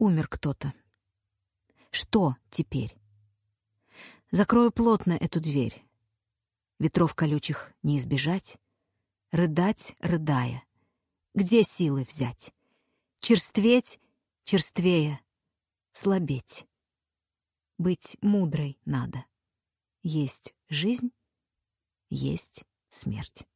Умер кто-то. Что теперь? Закрою плотно эту дверь. Ветров колючих не избежать. Рыдать, рыдая. Где силы взять? Черстветь, черствея, слабеть. Быть мудрой надо. Есть жизнь, есть смерть.